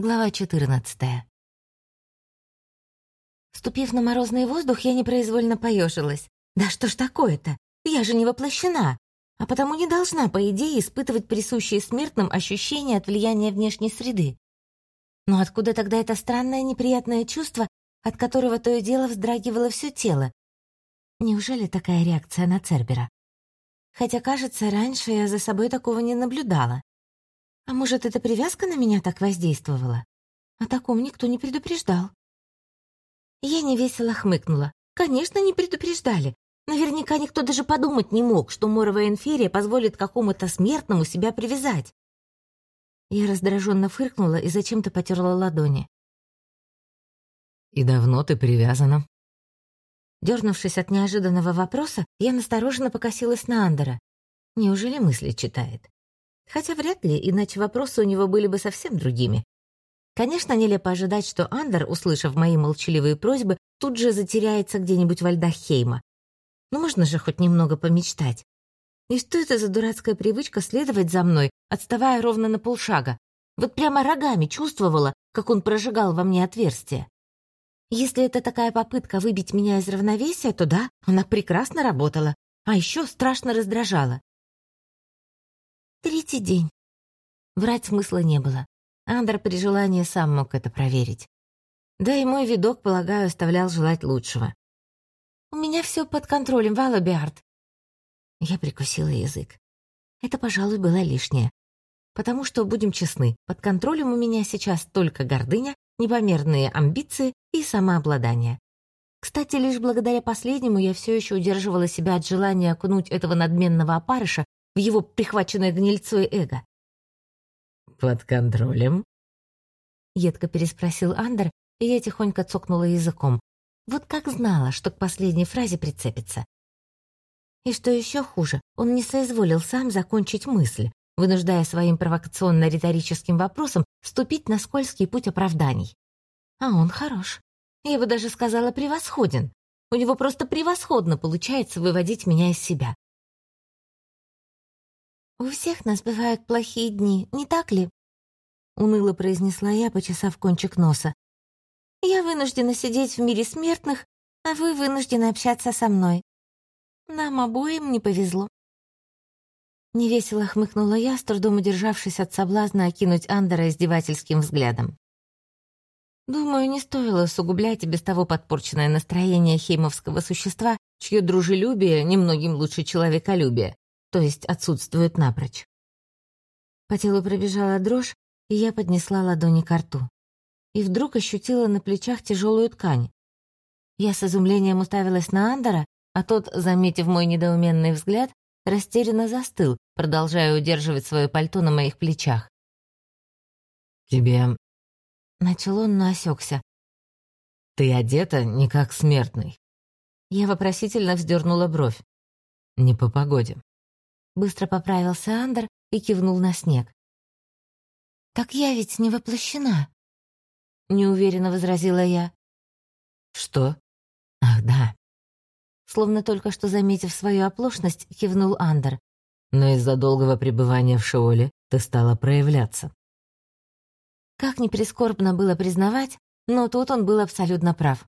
Глава 14. Ступив на морозный воздух, я непроизвольно поежилась. Да что ж такое-то? Я же не воплощена, а потому не должна, по идее, испытывать присущие смертным ощущения от влияния внешней среды. Но откуда тогда это странное неприятное чувство, от которого то и дело вздрагивало все тело? Неужели такая реакция на Цербера? Хотя, кажется, раньше я за собой такого не наблюдала. А может, эта привязка на меня так воздействовала? О таком никто не предупреждал. Я невесело хмыкнула. Конечно, не предупреждали. Наверняка никто даже подумать не мог, что моровая инферия позволит какому-то смертному себя привязать. Я раздраженно фыркнула и зачем-то потерла ладони. «И давно ты привязана?» Дернувшись от неожиданного вопроса, я настороженно покосилась на Андера. Неужели мысли читает? Хотя вряд ли, иначе вопросы у него были бы совсем другими. Конечно, нелепо ожидать, что Андер, услышав мои молчаливые просьбы, тут же затеряется где-нибудь во льдах Хейма. Но можно же хоть немного помечтать. И что это за дурацкая привычка следовать за мной, отставая ровно на полшага? Вот прямо рогами чувствовала, как он прожигал во мне отверстие. Если это такая попытка выбить меня из равновесия, то да, она прекрасно работала, а еще страшно раздражала. Третий день. Врать смысла не было. Андер при желании сам мог это проверить. Да и мой видок, полагаю, оставлял желать лучшего. «У меня все под контролем, Вала Биард». Я прикусила язык. Это, пожалуй, было лишнее. Потому что, будем честны, под контролем у меня сейчас только гордыня, непомерные амбиции и самообладание. Кстати, лишь благодаря последнему я все еще удерживала себя от желания окунуть этого надменного опарыша в его прихваченное гнильцой эго. «Под контролем?» Едко переспросил Андер, и я тихонько цокнула языком. Вот как знала, что к последней фразе прицепится. И что еще хуже, он не соизволил сам закончить мысль, вынуждая своим провокационно-риторическим вопросом вступить на скользкий путь оправданий. А он хорош. Я бы даже сказала, превосходен. У него просто превосходно получается выводить меня из себя. «У всех нас бывают плохие дни, не так ли?» Уныло произнесла я, почесав кончик носа. «Я вынуждена сидеть в мире смертных, а вы вынуждены общаться со мной. Нам обоим не повезло». Невесело хмыкнула я, с трудом удержавшись от соблазна окинуть Андера издевательским взглядом. Думаю, не стоило усугублять и без того подпорченное настроение хеймовского существа, чье дружелюбие немногим лучше человеколюбия, то есть отсутствует напрочь. По телу пробежала дрожь, и я поднесла ладони к рту. И вдруг ощутила на плечах тяжелую ткань. Я с изумлением уставилась на Андера, а тот, заметив мой недоуменный взгляд, растерянно застыл, продолжая удерживать свое пальто на моих плечах. «Тебе...» Начал он, но осекся. «Ты одета не как смертный». Я вопросительно вздернула бровь. «Не по погоде». Быстро поправился Андер и кивнул на снег. «Так я ведь не воплощена», — неуверенно возразила я. «Что? Ах, да». Словно только что заметив свою оплошность, кивнул Андер. «Но из-за долгого пребывания в Шеоле ты стала проявляться». Как ни прискорбно было признавать, но тут он был абсолютно прав.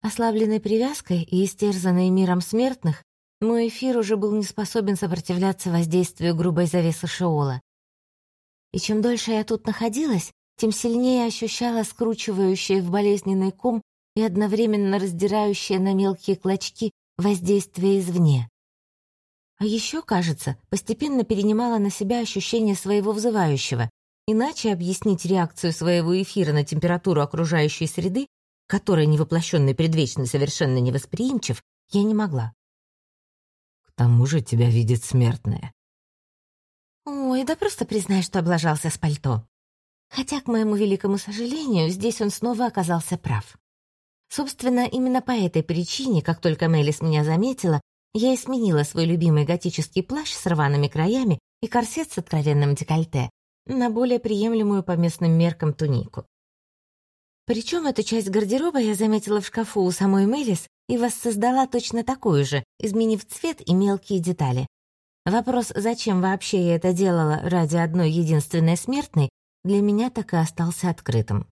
Ослабленной привязкой и истерзанной миром смертных, мой эфир уже был не способен сопротивляться воздействию грубой завесы Шеола. И чем дольше я тут находилась, тем сильнее ощущала скручивающее в болезненный ком и одновременно раздирающее на мелкие клочки воздействие извне. А еще, кажется, постепенно перенимала на себя ощущение своего взывающего, иначе объяснить реакцию своего эфира на температуру окружающей среды, которой невоплощенный предвечный совершенно невосприимчив, я не могла тому же тебя видит смертная». «Ой, да просто признай, что облажался с пальто». Хотя, к моему великому сожалению, здесь он снова оказался прав. Собственно, именно по этой причине, как только Мелис меня заметила, я и сменила свой любимый готический плащ с рваными краями и корсет с откровенным декольте на более приемлемую по местным меркам тунику. Причем эту часть гардероба я заметила в шкафу у самой Мелис и воссоздала точно такую же, изменив цвет и мелкие детали. Вопрос, зачем вообще я это делала ради одной единственной смертной, для меня так и остался открытым.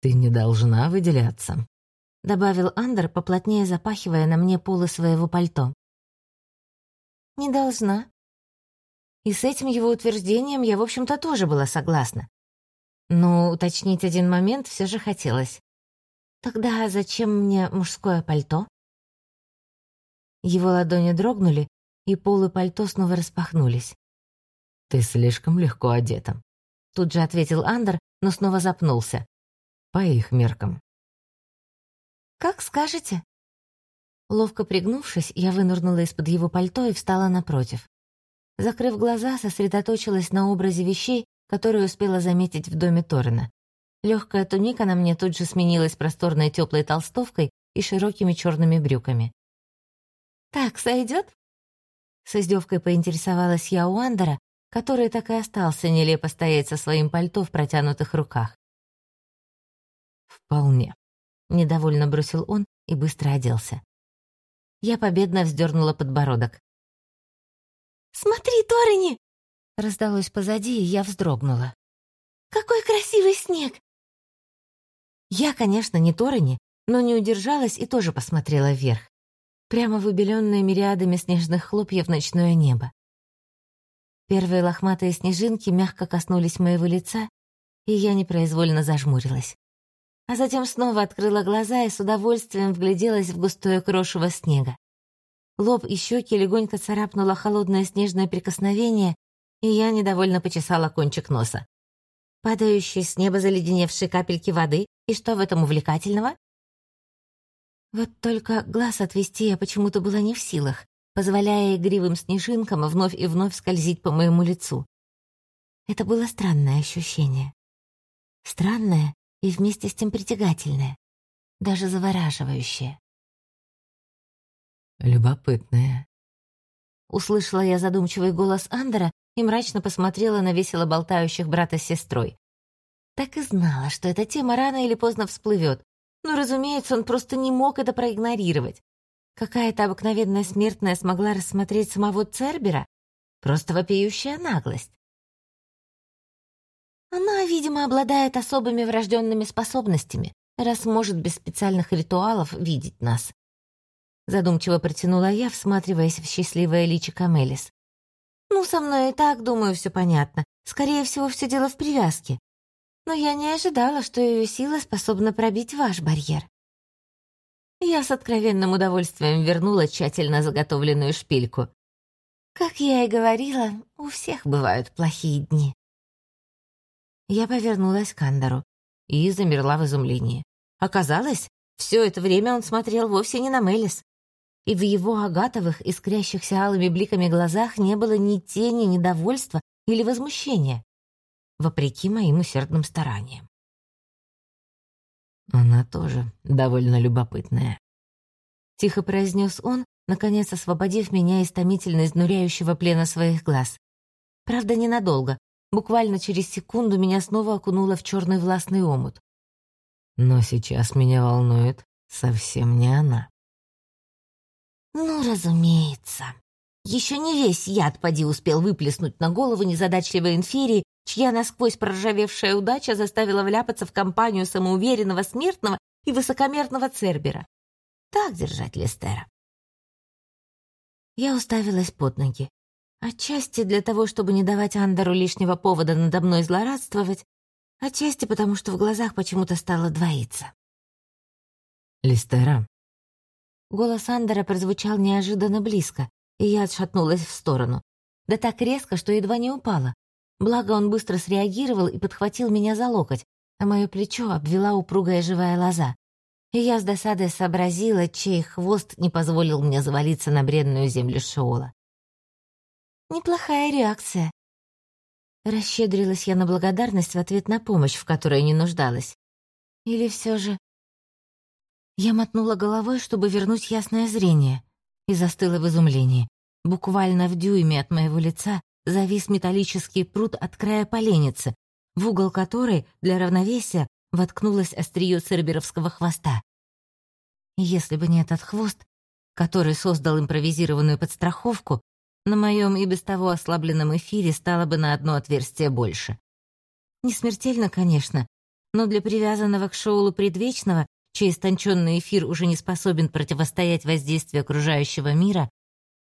«Ты не должна выделяться», — добавил Андер, поплотнее запахивая на мне полы своего пальто. «Не должна». И с этим его утверждением я, в общем-то, тоже была согласна. Но уточнить один момент все же хотелось. «Тогда зачем мне мужское пальто?» Его ладони дрогнули, и полы пальто снова распахнулись. «Ты слишком легко одета», — тут же ответил Андер, но снова запнулся. «По их меркам». «Как скажете». Ловко пригнувшись, я вынырнула из-под его пальто и встала напротив. Закрыв глаза, сосредоточилась на образе вещей, которые успела заметить в доме Торрена. Легкая туника на мне тут же сменилась просторной теплой толстовкой и широкими черными брюками. «Так сойдет?» С издевкой поинтересовалась я у Андера, который так и остался нелепо стоять со своим пальто в протянутых руках. «Вполне», — недовольно бросил он и быстро оделся. Я победно вздернула подбородок. «Смотри, Торини!» — раздалось позади, и я вздрогнула. «Какой красивый снег!» Я, конечно, не Торини, но не удержалась и тоже посмотрела вверх прямо в убеленное мириадами снежных хлопьев ночное небо. Первые лохматые снежинки мягко коснулись моего лица, и я непроизвольно зажмурилась. А затем снова открыла глаза и с удовольствием вгляделась в густое крошево снега. Лоб и щеки легонько царапнуло холодное снежное прикосновение, и я недовольно почесала кончик носа. Падающие с неба заледеневшие капельки воды, и что в этом увлекательного? Вот только глаз отвести я почему-то была не в силах, позволяя игривым снежинкам вновь и вновь скользить по моему лицу. Это было странное ощущение. Странное и вместе с тем притягательное, даже завораживающее. «Любопытное», Услышала я задумчивый голос Андера и мрачно посмотрела на весело болтающих брата с сестрой. Так и знала, что эта тема рано или поздно всплывет, но, разумеется, он просто не мог это проигнорировать. Какая-то обыкновенная смертная смогла рассмотреть самого Цербера? Просто вопиющая наглость. Она, видимо, обладает особыми врожденными способностями, раз может без специальных ритуалов видеть нас. Задумчиво протянула я, всматриваясь в счастливое личико Мелис. «Ну, со мной и так, думаю, все понятно. Скорее всего, все дело в привязке но я не ожидала, что ее сила способна пробить ваш барьер. Я с откровенным удовольствием вернула тщательно заготовленную шпильку. Как я и говорила, у всех бывают плохие дни. Я повернулась к Андеру и замерла в изумлении. Оказалось, все это время он смотрел вовсе не на Мелис, и в его агатовых, искрящихся алыми бликами глазах не было ни тени недовольства или возмущения вопреки моим усердным стараниям. «Она тоже довольно любопытная», — тихо произнес он, наконец освободив меня из томительно изнуряющего плена своих глаз. Правда, ненадолго. Буквально через секунду меня снова окунуло в черный властный омут. Но сейчас меня волнует совсем не она. «Ну, разумеется. Еще не весь яд поди успел выплеснуть на голову незадачливой инферии, чья насквозь проржавевшая удача заставила вляпаться в компанию самоуверенного смертного и высокомерного Цербера. Так держать Лестера. Я уставилась под ноги. Отчасти для того, чтобы не давать Андеру лишнего повода надо мной злорадствовать, отчасти потому, что в глазах почему-то стало двоиться. «Листера». Голос Андера прозвучал неожиданно близко, и я отшатнулась в сторону. Да так резко, что едва не упала. Благо он быстро среагировал и подхватил меня за локоть, а мое плечо обвела упругая живая лоза. И я с досадой сообразила, чей хвост не позволил мне завалиться на бренную землю Шиола. «Неплохая реакция». Расщедрилась я на благодарность в ответ на помощь, в которой не нуждалась. Или все же... Я мотнула головой, чтобы вернуть ясное зрение, и застыла в изумлении. Буквально в дюйме от моего лица завис металлический пруд от края поленницы, в угол которой для равновесия воткнулось острие церберовского хвоста. Если бы не этот хвост, который создал импровизированную подстраховку, на моем и без того ослабленном эфире стало бы на одно отверстие больше. Не смертельно, конечно, но для привязанного к Шоулу предвечного, чей истонченный эфир уже не способен противостоять воздействию окружающего мира,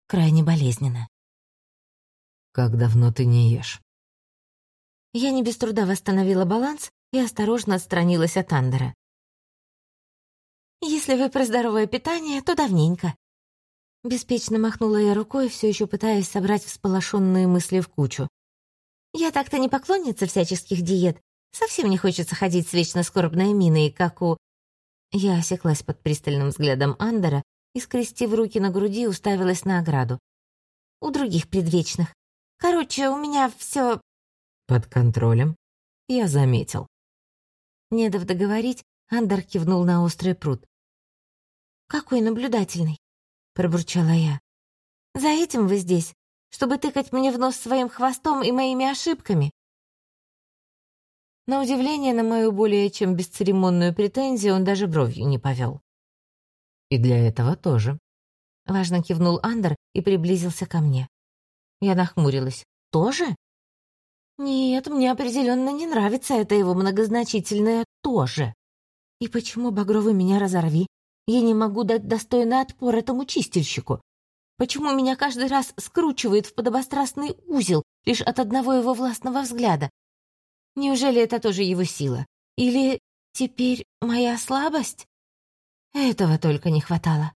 крайне болезненно. «Как давно ты не ешь?» Я не без труда восстановила баланс и осторожно отстранилась от Андера. «Если вы про здоровое питание, то давненько». Беспечно махнула я рукой, все еще пытаясь собрать всполошенные мысли в кучу. «Я так-то не поклонница всяческих диет. Совсем не хочется ходить с вечно скорбной миной, как у...» Я осеклась под пристальным взглядом Андера и, скрестив руки на груди, уставилась на ограду. «У других предвечных. Короче, у меня все «Под контролем?» «Я заметил». Не дав договорить, Андер кивнул на острый пруд. «Какой наблюдательный!» — пробурчала я. «За этим вы здесь, чтобы тыкать мне в нос своим хвостом и моими ошибками?» На удивление на мою более чем бесцеремонную претензию он даже бровью не повел. «И для этого тоже», — важно кивнул Андер и приблизился ко мне. Я нахмурилась. «Тоже?» Нет, мне определенно не нравится это его многозначительное «тоже». И почему, Багровый, меня разорви? Я не могу дать достойный отпор этому чистильщику. Почему меня каждый раз скручивает в подобострастный узел лишь от одного его властного взгляда? Неужели это тоже его сила? Или теперь моя слабость? Этого только не хватало.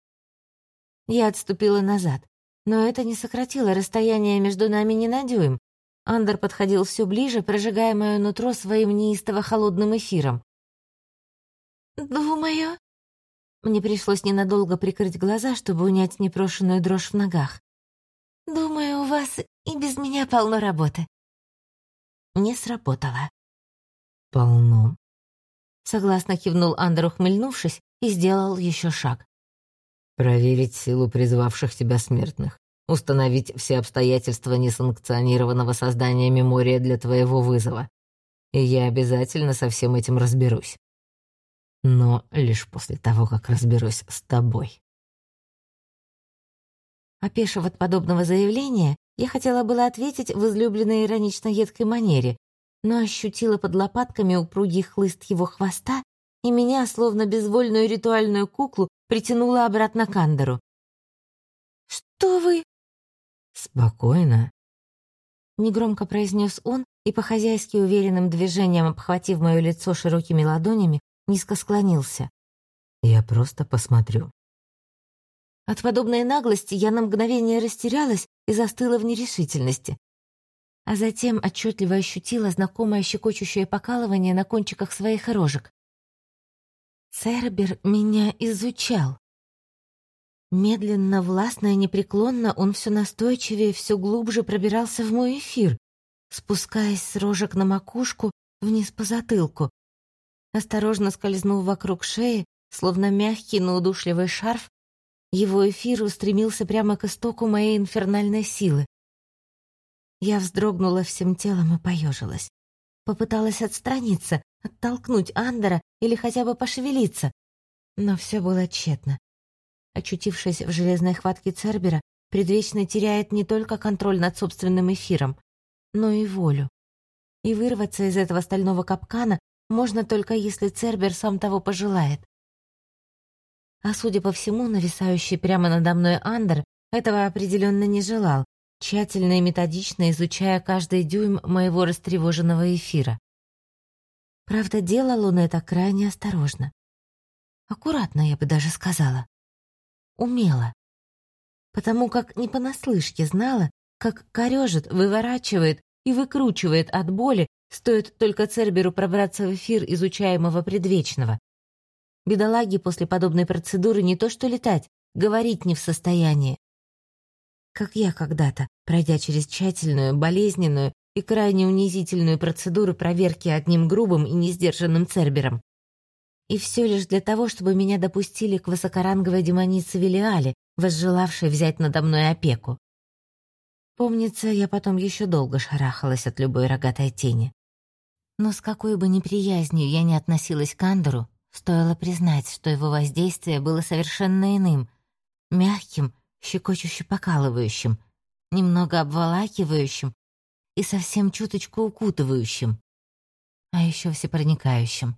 Я отступила назад, но это не сократило расстояние между нами ни на дюйм, Андер подходил все ближе, прожигая мое нутро своим неистово холодным эфиром. «Думаю...» Мне пришлось ненадолго прикрыть глаза, чтобы унять непрошенную дрожь в ногах. «Думаю, у вас и без меня полно работы». Не сработало. «Полно», — согласно кивнул Андер, ухмыльнувшись, и сделал еще шаг. «Проверить силу призвавших тебя смертных установить все обстоятельства несанкционированного создания мемория для твоего вызова. И я обязательно со всем этим разберусь. Но лишь после того, как разберусь с тобой. Опешив от подобного заявления, я хотела было ответить в излюбленной иронично-едкой манере, но ощутила под лопатками упругий хлыст его хвоста, и меня, словно безвольную ритуальную куклу, притянула обратно к Андеру. «Что вы?» «Спокойно», — негромко произнес он и, по-хозяйски уверенным движением обхватив мое лицо широкими ладонями, низко склонился. «Я просто посмотрю». От подобной наглости я на мгновение растерялась и застыла в нерешительности. А затем отчетливо ощутила знакомое щекочущее покалывание на кончиках своих рожек. Цербер меня изучал. Медленно, властно и непреклонно он все настойчивее, все глубже пробирался в мой эфир, спускаясь с рожек на макушку вниз по затылку. Осторожно скользнув вокруг шеи, словно мягкий, но удушливый шарф, его эфир устремился прямо к истоку моей инфернальной силы. Я вздрогнула всем телом и поежилась. Попыталась отстраниться, оттолкнуть Андера или хотя бы пошевелиться, но все было тщетно. Очутившись в железной хватке Цербера, предвечный теряет не только контроль над собственным эфиром, но и волю. И вырваться из этого стального капкана можно только если Цербер сам того пожелает. А судя по всему, нависающий прямо надо мной Андер этого определенно не желал, тщательно и методично изучая каждый дюйм моего растревоженного эфира. Правда, делал он это крайне осторожно. Аккуратно, я бы даже сказала умела. Потому как не понаслышке знала, как корежит, выворачивает и выкручивает от боли, стоит только Церберу пробраться в эфир изучаемого предвечного. Бедолаги после подобной процедуры не то что летать, говорить не в состоянии. Как я когда-то, пройдя через тщательную, болезненную и крайне унизительную процедуру проверки одним грубым и несдержанным Цербером. И все лишь для того, чтобы меня допустили к высокоранговой демонице Велиале, возжелавшей взять надо мной опеку. Помнится, я потом еще долго шарахалась от любой рогатой тени. Но с какой бы неприязнью я ни относилась к Андеру, стоило признать, что его воздействие было совершенно иным, мягким, щекочуще покалывающим, немного обволакивающим и совсем чуточку укутывающим, а еще всепроникающим,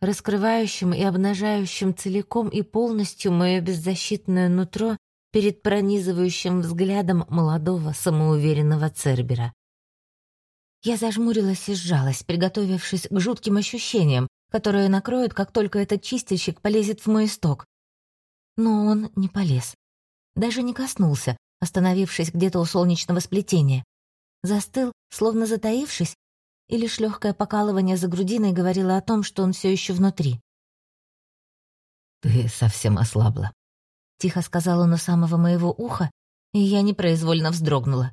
раскрывающим и обнажающим целиком и полностью мое беззащитное нутро перед пронизывающим взглядом молодого самоуверенного Цербера. Я зажмурилась и сжалась, приготовившись к жутким ощущениям, которые накроют, как только этот чистильщик полезет в мой исток. Но он не полез. Даже не коснулся, остановившись где-то у солнечного сплетения. Застыл, словно затаившись, и лишь легкое покалывание за грудиной говорило о том, что он все еще внутри. «Ты совсем ослабла», — тихо сказал он у самого моего уха, и я непроизвольно вздрогнула.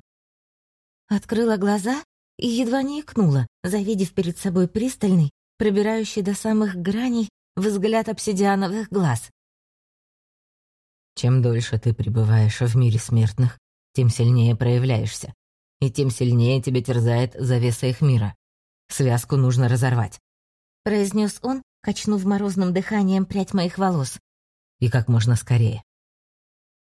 Открыла глаза и едва не икнула, завидев перед собой пристальный, пробирающий до самых граней взгляд обсидиановых глаз. «Чем дольше ты пребываешь в мире смертных, тем сильнее проявляешься, и тем сильнее тебя терзает завеса их мира. Связку нужно разорвать», — произнес он, качнув морозным дыханием прядь моих волос. «И как можно скорее».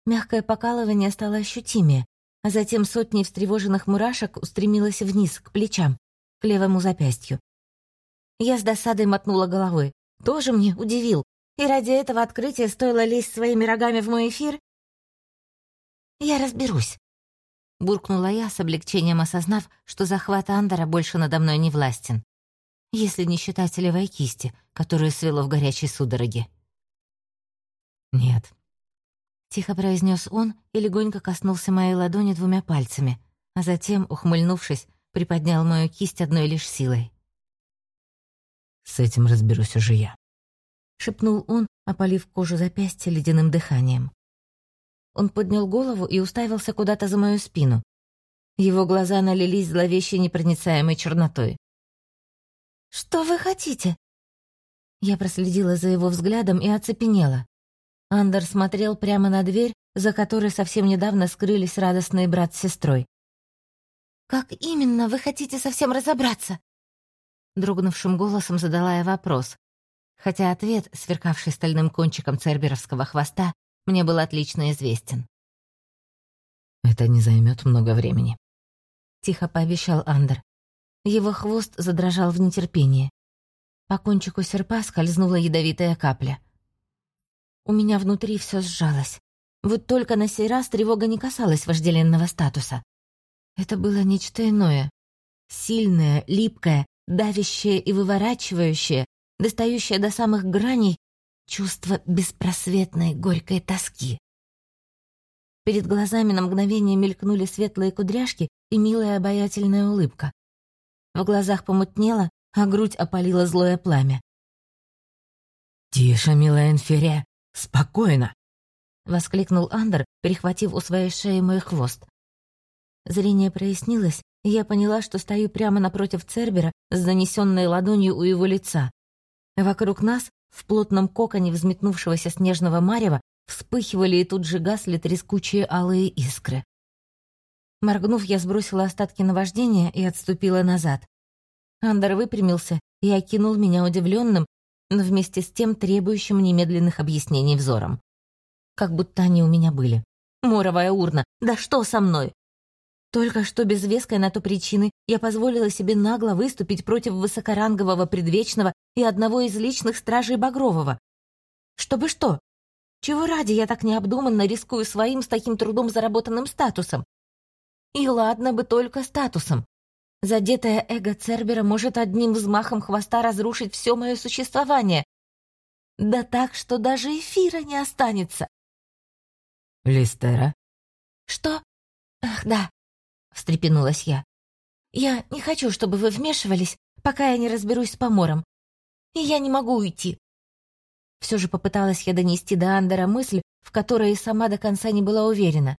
Мягкое покалывание стало ощутимее, а затем сотни встревоженных мурашек устремилась вниз, к плечам, к левому запястью. Я с досадой мотнула головой. Тоже мне удивил. И ради этого открытия стоило лезть своими рогами в мой эфир? «Я разберусь», — буркнула я, с облегчением осознав, что захват Андера больше надо мной не властен. Если не считать левой кисти, которую свело в горячей судороге. «Нет, Тихо произнес он и легонько коснулся моей ладони двумя пальцами, а затем, ухмыльнувшись, приподнял мою кисть одной лишь силой. «С этим разберусь уже я», — шепнул он, опалив кожу запястья ледяным дыханием. Он поднял голову и уставился куда-то за мою спину. Его глаза налились зловещей непроницаемой чернотой. «Что вы хотите?» Я проследила за его взглядом и оцепенела. Андер смотрел прямо на дверь, за которой совсем недавно скрылись радостный брат с сестрой. «Как именно вы хотите совсем разобраться?» Дрогнувшим голосом задала я вопрос, хотя ответ, сверкавший стальным кончиком церберовского хвоста, мне был отлично известен. «Это не займет много времени», — тихо пообещал Андер. Его хвост задрожал в нетерпении. По кончику серпа скользнула ядовитая капля — у меня внутри все сжалось. Вот только на сей раз тревога не касалась вожделенного статуса. Это было нечто иное. Сильное, липкое, давящее и выворачивающее, достающее до самых граней чувство беспросветной горькой тоски. Перед глазами на мгновение мелькнули светлые кудряшки и милая обаятельная улыбка. В глазах помутнело, а грудь опалила злое пламя. «Тише, милая Энферия, «Спокойно!» — воскликнул Андер, перехватив у своей шеи мой хвост. Зрение прояснилось, и я поняла, что стою прямо напротив Цербера с занесенной ладонью у его лица. Вокруг нас, в плотном коконе взметнувшегося снежного марева, вспыхивали и тут же гасли трескучие алые искры. Моргнув, я сбросила остатки наваждения и отступила назад. Андер выпрямился и окинул меня удивленным, но вместе с тем требующим немедленных объяснений взором. Как будто они у меня были. Моровая урна, да что со мной? Только что без веской на то причины я позволила себе нагло выступить против высокорангового предвечного и одного из личных стражей Багрового. Чтобы что? Чего ради я так необдуманно рискую своим с таким трудом заработанным статусом? И ладно бы только статусом. Задетое эго Цербера может одним взмахом хвоста разрушить все мое существование. Да так, что даже эфира не останется. Листера? Что? Ах, да, встрепенулась я. Я не хочу, чтобы вы вмешивались, пока я не разберусь с помором. И я не могу уйти. Все же попыталась я донести до Андера мысль, в которой и сама до конца не была уверена.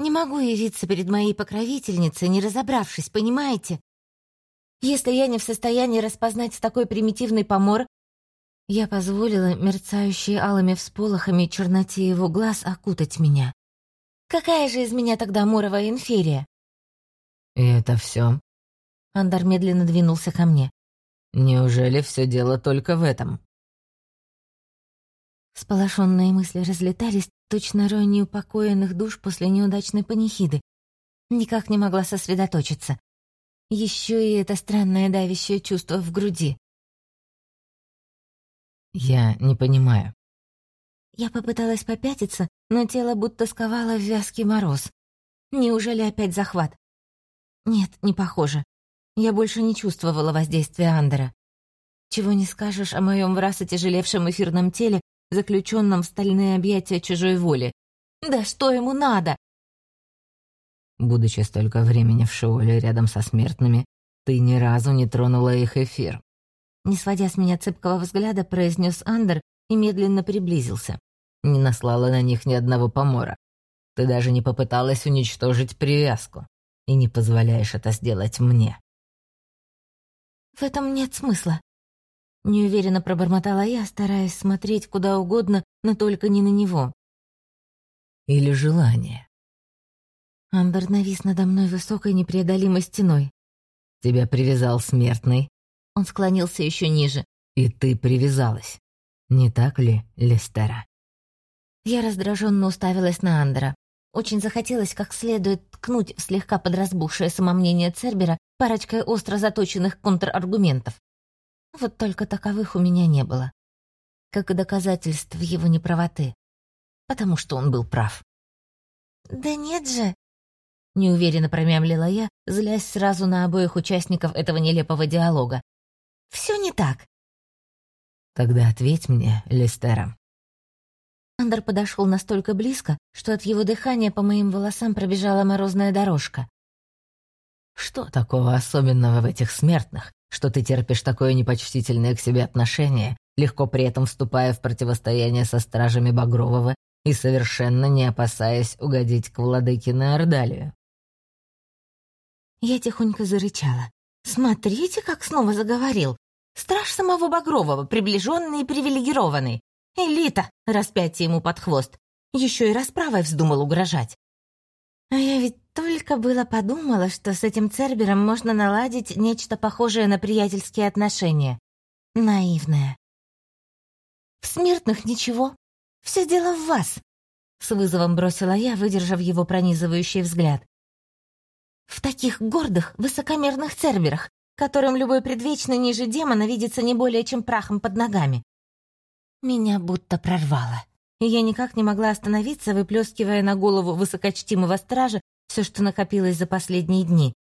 Не могу явиться перед моей покровительницей, не разобравшись, понимаете? Если я не в состоянии распознать такой примитивный помор, я позволила мерцающей алыми всполохами черноте его глаз окутать меня. Какая же из меня тогда моровая инферия? И это все. Андар медленно двинулся ко мне. Неужели все дело только в этом? Сполошенные мысли разлетались, точно рой неупокоенных душ после неудачной панихиды. Никак не могла сосредоточиться. Еще и это странное давящее чувство в груди. «Я не понимаю». Я попыталась попятиться, но тело будто сковало вязкий мороз. Неужели опять захват? Нет, не похоже. Я больше не чувствовала воздействия Андера. Чего не скажешь о моем в раз отяжелевшем эфирном теле, заключенном в стальные объятия чужой воли. Да что ему надо? Будучи столько времени в Шиоле рядом со смертными, ты ни разу не тронула их эфир. Не сводя с меня цепкого взгляда, произнес Андер и медленно приблизился. Не наслала на них ни одного помора. Ты даже не попыталась уничтожить привязку. И не позволяешь это сделать мне. В этом нет смысла. Неуверенно пробормотала я, стараясь смотреть куда угодно, но только не на него. Или желание. Амбер навис надо мной высокой непреодолимой стеной. Тебя привязал смертный. Он склонился еще ниже. И ты привязалась. Не так ли, Лестера? Я раздраженно уставилась на Андера. Очень захотелось как следует ткнуть в слегка подразбухшее самомнение Цербера парочкой остро заточенных контраргументов. Вот только таковых у меня не было. Как и доказательств его неправоты. Потому что он был прав. «Да нет же!» Неуверенно промямлила я, злясь сразу на обоих участников этого нелепого диалога. «Все не так!» «Тогда ответь мне, Листера, Андер подошел настолько близко, что от его дыхания по моим волосам пробежала морозная дорожка. «Что такого особенного в этих смертных, что ты терпишь такое непочтительное к себе отношение, легко при этом вступая в противостояние со стражами Багрового и совершенно не опасаясь угодить к владыке на Ордалию?» Я тихонько зарычала. «Смотрите, как снова заговорил! Страж самого Багрового, приближенный и привилегированный. Элита, распятие ему под хвост. Еще и расправой вздумал угрожать. А я ведь только было подумала, что с этим Цербером можно наладить нечто похожее на приятельские отношения. Наивная. В смертных ничего. Все дело в вас. С вызовом бросила я, выдержав его пронизывающий взгляд. В таких гордых, высокомерных Церберах, которым любой предвечный ниже демона видится не более чем прахом под ногами. Меня будто прорвало. И я никак не могла остановиться, выплескивая на голову высокочтимого стража все, что накопилось за последние дни.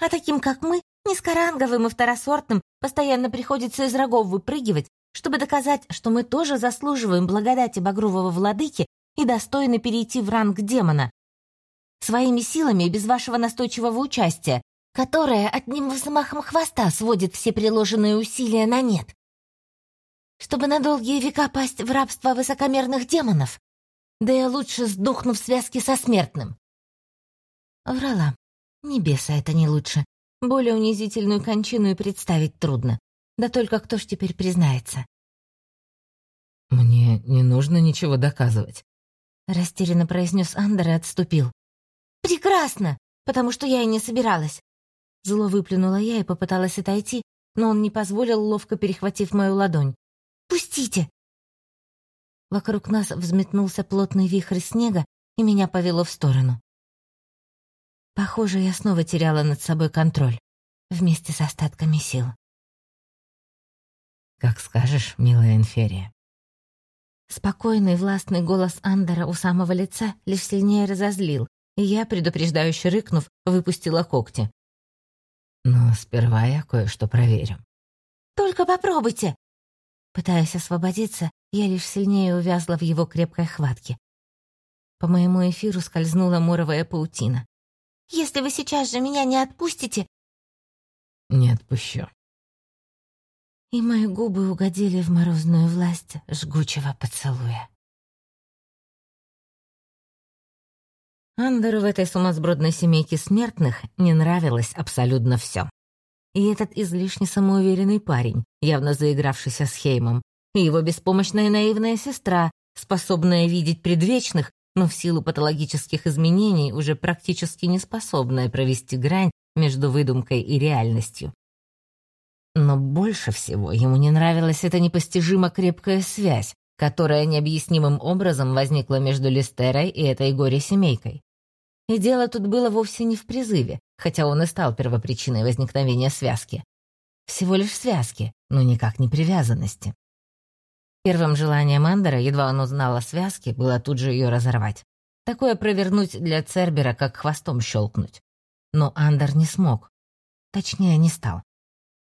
А таким, как мы, низкоранговым и второсортным, постоянно приходится из рогов выпрыгивать, чтобы доказать, что мы тоже заслуживаем благодати багрового владыки и достойны перейти в ранг демона. Своими силами без вашего настойчивого участия, которое одним взмахом хвоста сводит все приложенные усилия на нет чтобы на долгие века пасть в рабство высокомерных демонов. Да я лучше сдохну в связке со смертным. Врала. Небеса это не лучше. Более унизительную кончину и представить трудно. Да только кто ж теперь признается? «Мне не нужно ничего доказывать», — растерянно произнес Андер и отступил. «Прекрасно, потому что я и не собиралась». Зло выплюнула я и попыталась отойти, но он не позволил, ловко перехватив мою ладонь. Пустите!» Вокруг нас взметнулся плотный вихрь снега, и меня повело в сторону. Похоже, я снова теряла над собой контроль, вместе с остатками сил. «Как скажешь, милая Инферия». Спокойный властный голос Андера у самого лица лишь сильнее разозлил, и я, предупреждающе рыкнув, выпустила когти. «Но сперва я кое-что проверю». «Только попробуйте!» Пытаясь освободиться, я лишь сильнее увязла в его крепкой хватке. По моему эфиру скользнула моровая паутина. «Если вы сейчас же меня не отпустите...» «Не отпущу». И мои губы угодили в морозную власть жгучего поцелуя. Андеру в этой сумасбродной семейке смертных не нравилось абсолютно все. И этот излишне самоуверенный парень, явно заигравшийся с Хеймом, и его беспомощная наивная сестра, способная видеть предвечных, но в силу патологических изменений уже практически не способная провести грань между выдумкой и реальностью. Но больше всего ему не нравилась эта непостижимо крепкая связь, которая необъяснимым образом возникла между Листерой и этой горе-семейкой. И дело тут было вовсе не в призыве, хотя он и стал первопричиной возникновения связки. Всего лишь связки, но никак не привязанности. Первым желанием Эндера, едва он узнал о связке, было тут же ее разорвать. Такое провернуть для Цербера, как хвостом щелкнуть. Но Андер не смог. Точнее, не стал.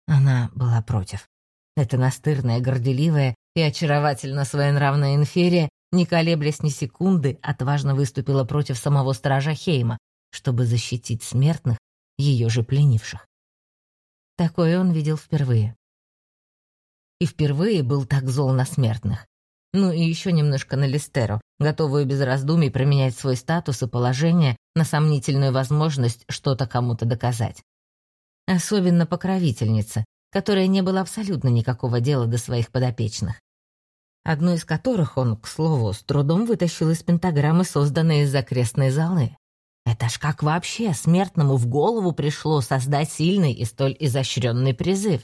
Она была против. Эта настырная, горделивая и очаровательно своенравная инферия, не колеблясь ни секунды, отважно выступила против самого стража Хейма, чтобы защитить смертных, ее же пленивших. Такое он видел впервые. И впервые был так зол на смертных. Ну и еще немножко на Листеру, готовую без раздумий променять свой статус и положение на сомнительную возможность что-то кому-то доказать. Особенно покровительница, которая не было абсолютно никакого дела до своих подопечных. Одну из которых он, к слову, с трудом вытащил из пентаграммы, созданной из окрестной залы. Это ж как вообще смертному в голову пришло создать сильный и столь изощренный призыв?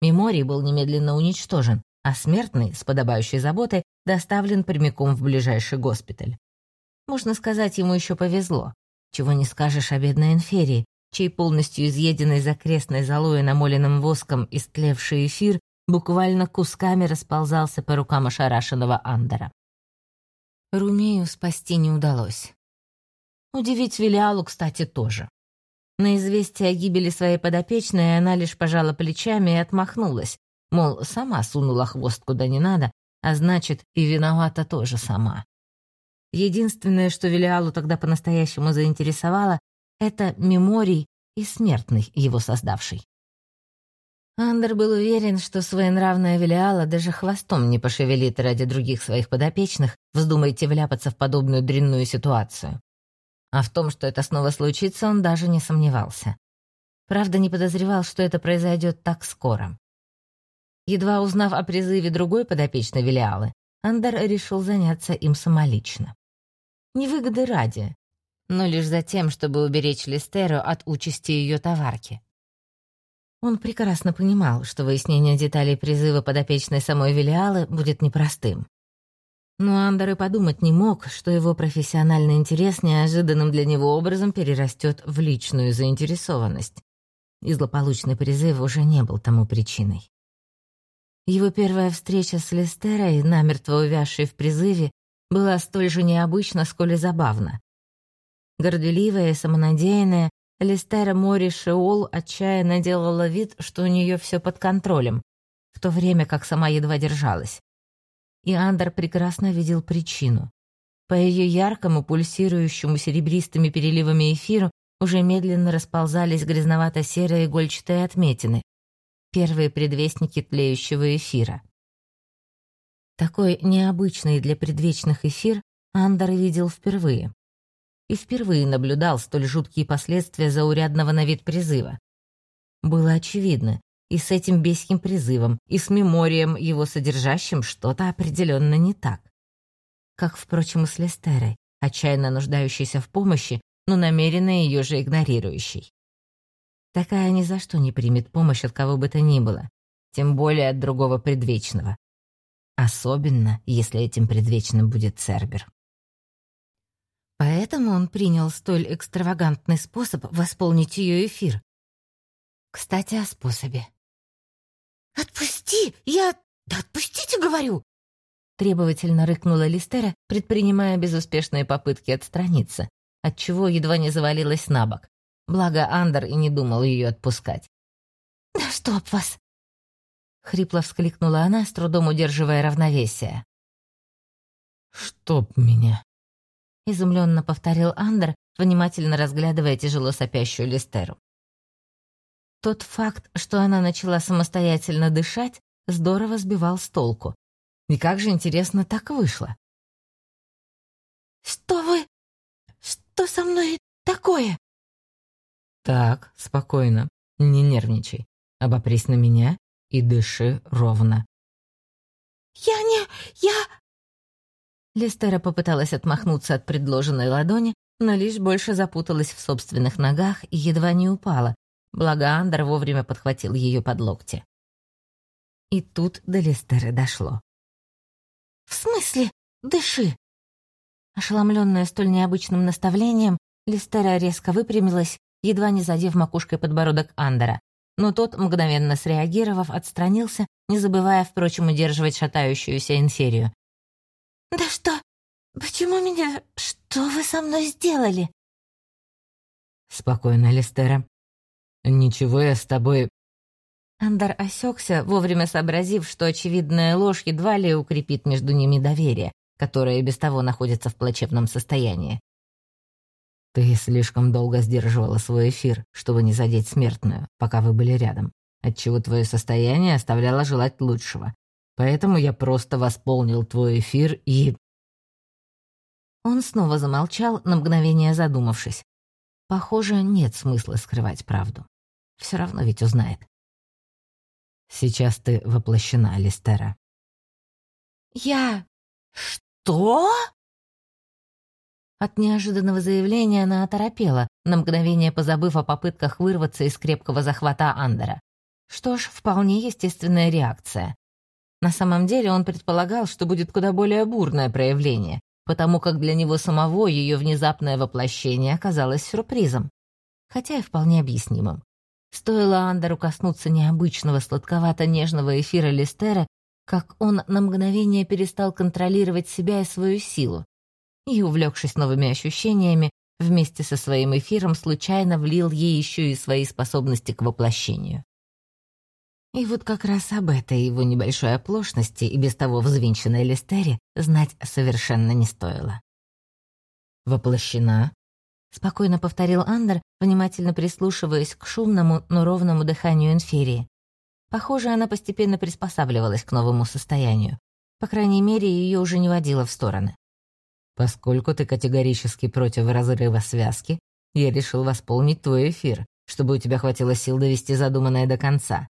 Меморий был немедленно уничтожен, а смертный, с подобающей заботой, доставлен прямиком в ближайший госпиталь. Можно сказать, ему еще повезло. Чего не скажешь о бедной инферии, чей полностью изъеденный закрестной золой намоленным воском истлевший эфир буквально кусками расползался по рукам ошарашенного Андера. Румею спасти не удалось. Удивить Велиалу, кстати, тоже. На известие о гибели своей подопечной она лишь пожала плечами и отмахнулась, мол, сама сунула хвост куда не надо, а значит, и виновата тоже сама. Единственное, что Велиалу тогда по-настоящему заинтересовало, это меморий и смертный, его создавший. Андер был уверен, что своенравная Велиала даже хвостом не пошевелит ради других своих подопечных, вздумайте вляпаться в подобную дрянную ситуацию. А в том, что это снова случится, он даже не сомневался. Правда, не подозревал, что это произойдет так скоро. Едва узнав о призыве другой подопечной Велиалы, Андер решил заняться им самолично. Не выгоды ради, но лишь за тем, чтобы уберечь Листеру от участи ее товарки. Он прекрасно понимал, что выяснение деталей призыва подопечной самой Велиалы будет непростым. Но Андер и подумать не мог, что его профессиональный интерес неожиданным для него образом перерастет в личную заинтересованность. И злополучный призыв уже не был тому причиной. Его первая встреча с Листерой, намертво увязшей в призыве, была столь же необычна, сколь и забавна. Горделивая и самонадеянная, Листера Мори Шеол отчаянно делала вид, что у нее все под контролем, в то время как сама едва держалась и Андер прекрасно видел причину. По ее яркому, пульсирующему серебристыми переливами эфиру уже медленно расползались грязновато-серые игольчатые отметины, первые предвестники тлеющего эфира. Такой необычный для предвечных эфир Андер видел впервые. И впервые наблюдал столь жуткие последствия заурядного на вид призыва. Было очевидно, и с этим бесьим призывом, и с меморием его содержащим что-то определенно не так. Как, впрочем, и с Лестерой, отчаянно нуждающейся в помощи, но намеренно ее же игнорирующей. Такая ни за что не примет помощь от кого бы то ни было, тем более от другого предвечного. Особенно, если этим предвечным будет Цербер. Поэтому он принял столь экстравагантный способ восполнить ее эфир. Кстати, о способе. «Отпусти! Я... Да отпустите, говорю!» Требовательно рыкнула Листера, предпринимая безуспешные попытки отстраниться, отчего едва не завалилась на бок. Благо Андер и не думал ее отпускать. «Да чтоб вас!» Хрипло вскликнула она, с трудом удерживая равновесие. «Чтоб меня!» Изумленно повторил Андер, внимательно разглядывая тяжело сопящую Листеру. Тот факт, что она начала самостоятельно дышать, здорово сбивал с толку. И как же интересно так вышло. «Что вы... Что со мной такое?» «Так, спокойно, не нервничай. Обопрись на меня и дыши ровно». «Я не... я...» Листера попыталась отмахнуться от предложенной ладони, но лишь больше запуталась в собственных ногах и едва не упала, Благо Андер вовремя подхватил ее под локти. И тут до Листеры дошло. В смысле «дыши»?» Ошеломленная столь необычным наставлением, Листера резко выпрямилась, едва не задев макушкой подбородок Андера. Но тот, мгновенно среагировав, отстранился, не забывая, впрочем, удерживать шатающуюся инферию. «Да что? Почему меня... Что вы со мной сделали?» «Спокойно, Листера. Ничего я с тобой...» Андар осекся, вовремя сообразив, что очевидная ложь едва ли укрепит между ними доверие, которое и без того находится в плачевном состоянии. «Ты слишком долго сдерживала свой эфир, чтобы не задеть смертную, пока вы были рядом, отчего твое состояние оставляло желать лучшего. Поэтому я просто восполнил твой эфир и...» Он снова замолчал, на мгновение задумавшись. Похоже, нет смысла скрывать правду. Все равно ведь узнает. Сейчас ты воплощена, Листера. «Я... что?» От неожиданного заявления она оторопела, на мгновение позабыв о попытках вырваться из крепкого захвата Андера. Что ж, вполне естественная реакция. На самом деле он предполагал, что будет куда более бурное проявление, потому как для него самого ее внезапное воплощение оказалось сюрпризом, хотя и вполне объяснимым. Стоило Андеру коснуться необычного сладковато-нежного эфира Листера, как он на мгновение перестал контролировать себя и свою силу, и, увлекшись новыми ощущениями, вместе со своим эфиром случайно влил ей еще и свои способности к воплощению. И вот как раз об этой его небольшой оплошности и без того взвинченной Листере знать совершенно не стоило. «Воплощена?» — спокойно повторил Андер, внимательно прислушиваясь к шумному, но ровному дыханию инферии. Похоже, она постепенно приспосабливалась к новому состоянию. По крайней мере, ее уже не водило в стороны. «Поскольку ты категорически против разрыва связки, я решил восполнить твой эфир, чтобы у тебя хватило сил довести задуманное до конца.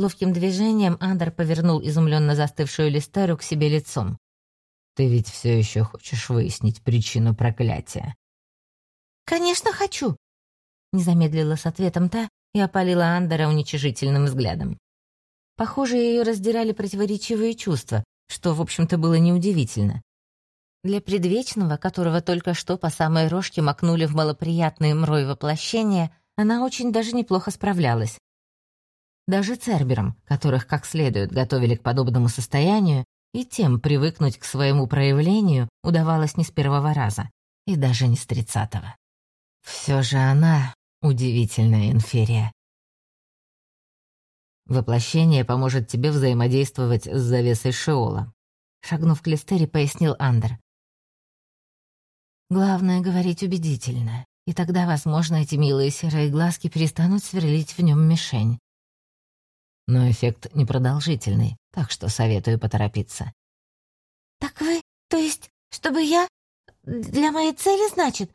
Ловким движением Андер повернул изумленно застывшую Листеру к себе лицом. «Ты ведь все еще хочешь выяснить причину проклятия?» «Конечно хочу!» Не замедлила с ответом та и опалила Андера уничижительным взглядом. Похоже, ее раздирали противоречивые чувства, что, в общем-то, было неудивительно. Для предвечного, которого только что по самой рожке макнули в малоприятные мрой воплощения, она очень даже неплохо справлялась. Даже церберам, которых как следует готовили к подобному состоянию, и тем привыкнуть к своему проявлению удавалось не с первого раза, и даже не с тридцатого. Все же она удивительная инферия. Воплощение поможет тебе взаимодействовать с завесой Шеола. Шагнув к Листере, пояснил Андер. Главное — говорить убедительно, и тогда, возможно, эти милые серые глазки перестанут сверлить в нем мишень но эффект непродолжительный, так что советую поторопиться. «Так вы, то есть, чтобы я... для моей цели, значит?»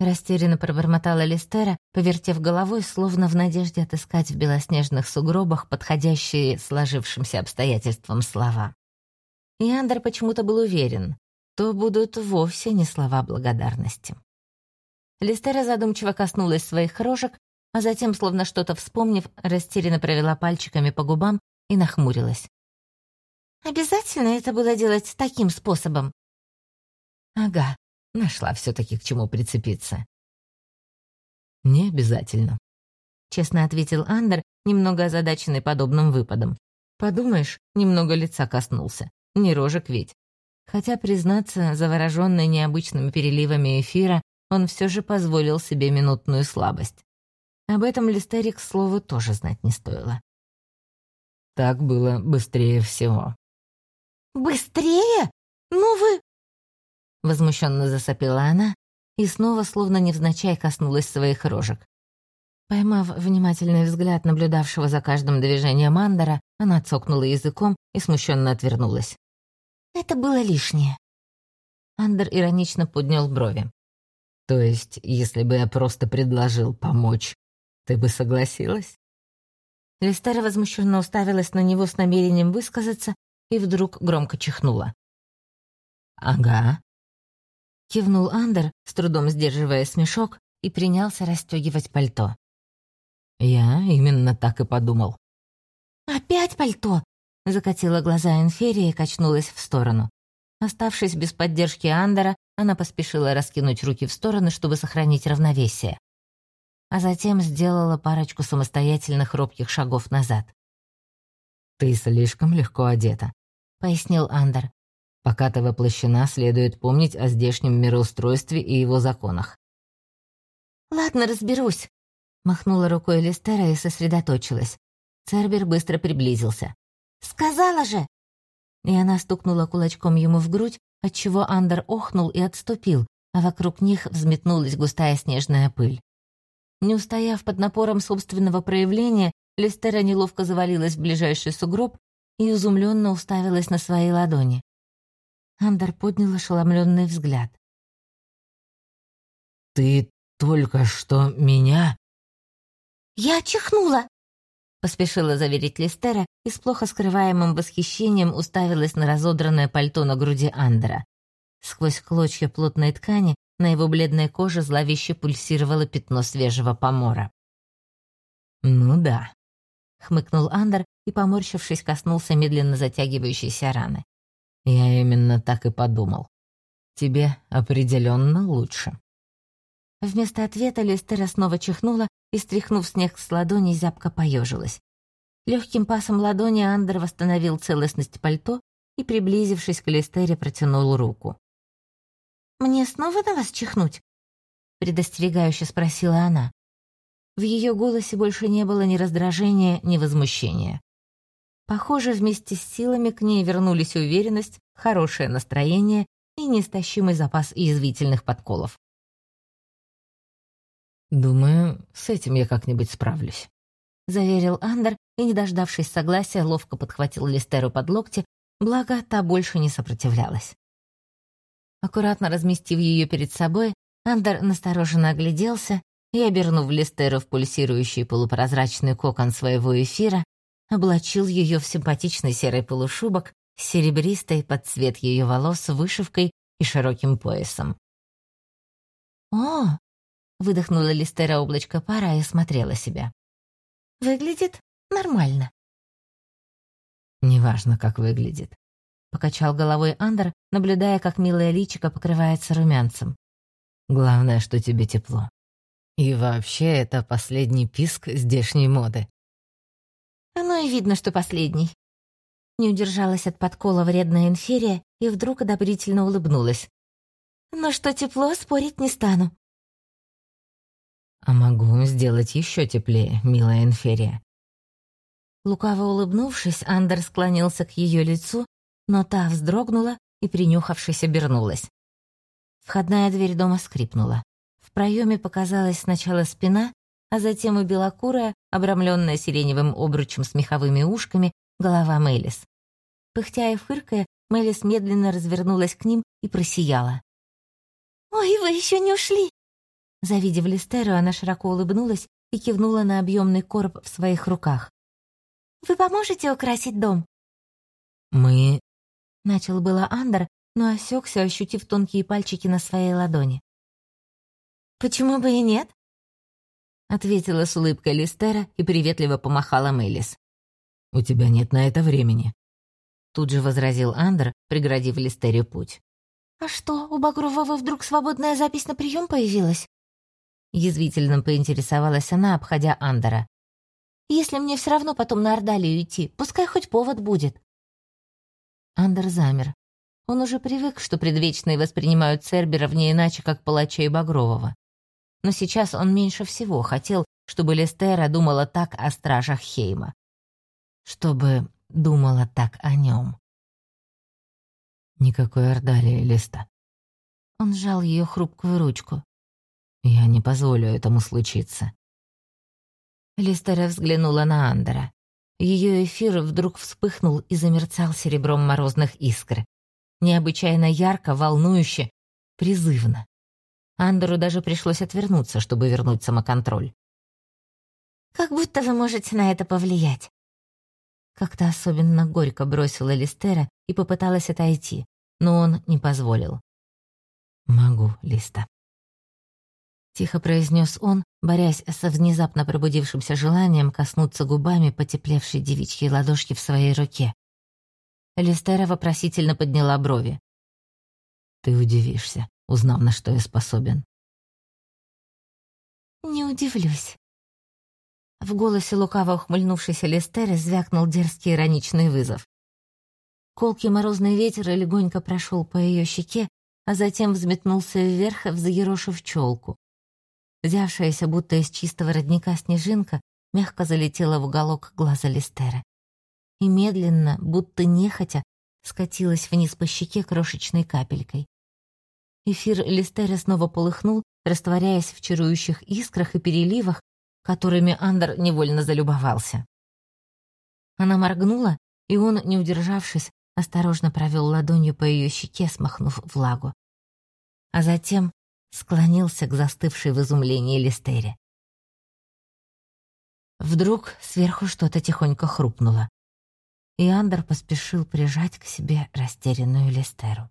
Растерянно пробормотала Листера, повертев головой, словно в надежде отыскать в белоснежных сугробах подходящие сложившимся обстоятельствам слова. И Андер почему-то был уверен, то будут вовсе не слова благодарности. Листера задумчиво коснулась своих рожек а затем, словно что-то вспомнив, растерянно провела пальчиками по губам и нахмурилась. «Обязательно это было делать таким способом?» «Ага, нашла все-таки к чему прицепиться». «Не обязательно», — честно ответил Андер, немного озадаченный подобным выпадом. «Подумаешь, немного лица коснулся. Не рожек ведь». Хотя, признаться, завороженный необычными переливами эфира, он все же позволил себе минутную слабость. Об этом Листерик, к слову, тоже знать не стоило. Так было быстрее всего. «Быстрее? Ну вы...» Возмущенно засопела она и снова, словно невзначай, коснулась своих рожек. Поймав внимательный взгляд наблюдавшего за каждым движением Мандера, она цокнула языком и смущенно отвернулась. «Это было лишнее». Андер иронично поднял брови. «То есть, если бы я просто предложил помочь, ты бы согласилась?» Листера возмущенно уставилась на него с намерением высказаться и вдруг громко чихнула. «Ага», — кивнул Андер, с трудом сдерживая смешок, и принялся расстегивать пальто. «Я именно так и подумал». «Опять пальто?» закатила глаза Инферия и качнулась в сторону. Оставшись без поддержки Андера, она поспешила раскинуть руки в стороны, чтобы сохранить равновесие. А затем сделала парочку самостоятельных робких шагов назад. «Ты слишком легко одета», — пояснил Андер. «Пока ты воплощена, следует помнить о здешнем мироустройстве и его законах». «Ладно, разберусь», — махнула рукой Листера и сосредоточилась. Цербер быстро приблизился. «Сказала же!» И она стукнула кулачком ему в грудь, отчего Андер охнул и отступил, а вокруг них взметнулась густая снежная пыль. Не устояв под напором собственного проявления, Листера неловко завалилась в ближайший сугроб и изумленно уставилась на свои ладони. Андер поднял ошеломленный взгляд. «Ты только что меня...» «Я чихнула!» Поспешила заверить Листера и с плохо скрываемым восхищением уставилась на разодранное пальто на груди Андера. Сквозь клочья плотной ткани на его бледной коже зловеще пульсировало пятно свежего помора. «Ну да», — хмыкнул Андер и, поморщившись, коснулся медленно затягивающейся раны. «Я именно так и подумал. Тебе определенно лучше». Вместо ответа Листера снова чихнула и, стряхнув снег с ладони, зябко поежилась. Легким пасом ладони Андер восстановил целостность пальто и, приблизившись к Листере, протянул руку. «Мне снова на вас чихнуть?» — предостерегающе спросила она. В ее голосе больше не было ни раздражения, ни возмущения. Похоже, вместе с силами к ней вернулись уверенность, хорошее настроение и неистощимый запас язвительных подколов. «Думаю, с этим я как-нибудь справлюсь», — заверил Андер и, не дождавшись согласия, ловко подхватил Листеру под локти, благо та больше не сопротивлялась. Аккуратно разместив ее перед собой, Андер настороженно огляделся и, обернув Листеру в пульсирующий полупрозрачный кокон своего эфира, облачил ее в симпатичный серый полушубок с серебристой под цвет ее волос вышивкой и широким поясом. «О, Выдохнула Листера облачко пара и осмотрела себя. «Выглядит нормально». «Неважно, как выглядит», — покачал головой Андер, наблюдая, как милая личико покрывается румянцем. «Главное, что тебе тепло. И вообще, это последний писк здешней моды». «Оно и видно, что последний». Не удержалась от подкола вредная инферия и вдруг одобрительно улыбнулась. «Но что тепло, спорить не стану. «А могу сделать еще теплее, милая Инферия». Лукаво улыбнувшись, Андер склонился к ее лицу, но та вздрогнула и, принюхавшись, обернулась. Входная дверь дома скрипнула. В проеме показалась сначала спина, а затем и белокурая, обрамленная сиреневым обручем с меховыми ушками, голова Мелис. Пыхтя и фыркая, Мелис медленно развернулась к ним и просияла. «Ой, вы еще не ушли!» Завидев Листеру, она широко улыбнулась и кивнула на объемный короб в своих руках. «Вы поможете украсить дом?» «Мы...» — начал было Андер, но осекся, ощутив тонкие пальчики на своей ладони. «Почему бы и нет?» — ответила с улыбкой Листера и приветливо помахала Мелис. «У тебя нет на это времени», — тут же возразил Андер, преградив Листере путь. «А что, у Багрового вдруг свободная запись на прием появилась?» Язвительно поинтересовалась она, обходя Андера. «Если мне все равно потом на Ордалию идти, пускай хоть повод будет». Андер замер. Он уже привык, что предвечные воспринимают Церберов не иначе, как палачей Багрового. Но сейчас он меньше всего хотел, чтобы Лестера думала так о стражах Хейма. Чтобы думала так о нем. Никакой Ордалии, Листа. Он сжал ее хрупкую ручку. Я не позволю этому случиться. Листера взглянула на Андера. Ее эфир вдруг вспыхнул и замерцал серебром морозных искр. Необычайно ярко, волнующе, призывно. Андеру даже пришлось отвернуться, чтобы вернуть самоконтроль. «Как будто вы можете на это повлиять». Как-то особенно горько бросила Листера и попыталась отойти, но он не позволил. «Могу, Листа». — тихо произнес он, борясь со внезапно пробудившимся желанием коснуться губами потеплевшей девичьей ладошки в своей руке, Листера вопросительно подняла брови. «Ты удивишься, узнав, на что я способен». «Не удивлюсь». В голосе лукаво ухмыльнувшейся Листеры звякнул дерзкий ироничный вызов. Колкий морозный ветер легонько прошел по ее щеке, а затем взметнулся вверх, взъерошив челку. Взявшаяся будто из чистого родника снежинка мягко залетела в уголок глаза Листера. И медленно, будто нехотя, скатилась вниз по щеке крошечной капелькой. Эфир Листера снова полыхнул, растворяясь в чарующих искрах и переливах, которыми Андер невольно залюбовался. Она моргнула, и он, не удержавшись, осторожно провел ладонью по ее щеке, смахнув влагу. А затем склонился к застывшей в изумлении Листере. Вдруг сверху что-то тихонько хрупнуло, и Андер поспешил прижать к себе растерянную Листеру.